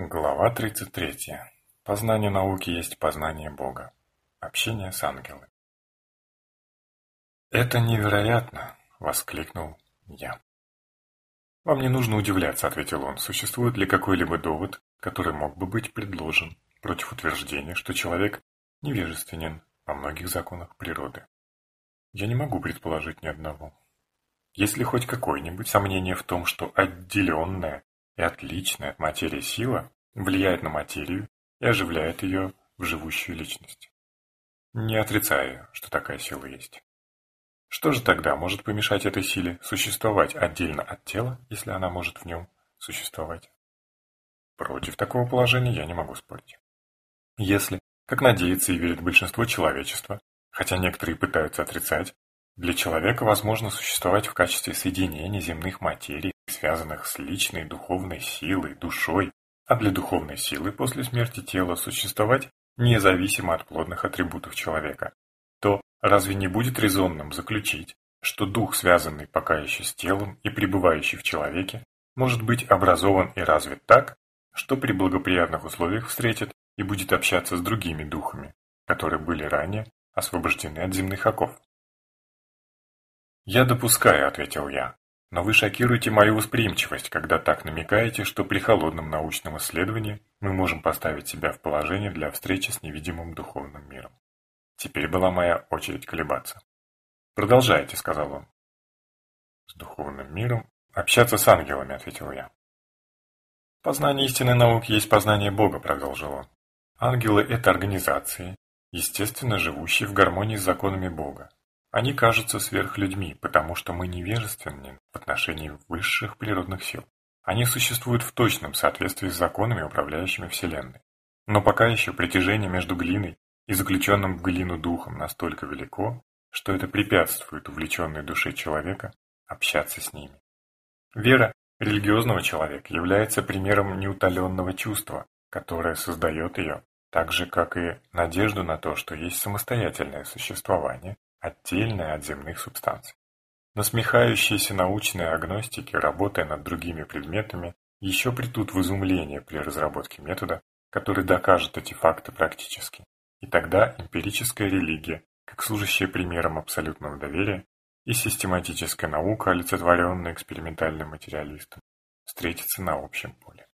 Глава 33. Познание науки есть познание Бога. Общение с ангелами. «Это невероятно!» — воскликнул я. «Вам не нужно удивляться», — ответил он. «Существует ли какой-либо довод, который мог бы быть предложен против утверждения, что человек невежественен во многих законах природы? Я не могу предположить ни одного. Есть ли хоть какое-нибудь сомнение в том, что отделенное и отличная от материи сила влияет на материю и оживляет ее в живущую личность. Не отрицаю, что такая сила есть. Что же тогда может помешать этой силе существовать отдельно от тела, если она может в нем существовать? Против такого положения я не могу спорить. Если, как надеется и верит большинство человечества, хотя некоторые пытаются отрицать, для человека возможно существовать в качестве соединения земных материй, связанных с личной духовной силой, душой, а для духовной силы после смерти тела существовать независимо от плотных атрибутов человека, то разве не будет резонным заключить, что дух, связанный пока еще с телом и пребывающий в человеке, может быть образован и развит так, что при благоприятных условиях встретит и будет общаться с другими духами, которые были ранее освобождены от земных оков. «Я допускаю», — ответил я, — «но вы шокируете мою восприимчивость, когда так намекаете, что при холодном научном исследовании мы можем поставить себя в положение для встречи с невидимым духовным миром». Теперь была моя очередь колебаться. «Продолжайте», — сказал он. «С духовным миром? Общаться с ангелами», — ответил я. «Познание истинной науки есть познание Бога», — продолжил он. «Ангелы — это организации, естественно живущие в гармонии с законами Бога. Они кажутся сверхлюдьми, потому что мы невежественны в отношении высших природных сил. Они существуют в точном соответствии с законами, управляющими Вселенной. Но пока еще притяжение между глиной и заключенным в глину духом настолько велико, что это препятствует увлеченной душе человека общаться с ними. Вера религиозного человека является примером неутоленного чувства, которое создает ее, так же, как и надежду на то, что есть самостоятельное существование, отдельная от земных субстанций. Насмехающиеся научные агностики, работая над другими предметами, еще придут в изумление при разработке метода, который докажет эти факты практически. И тогда эмпирическая религия, как служащая примером абсолютного доверия, и систематическая наука, олицетворенная экспериментальным материалистом, встретятся на общем поле.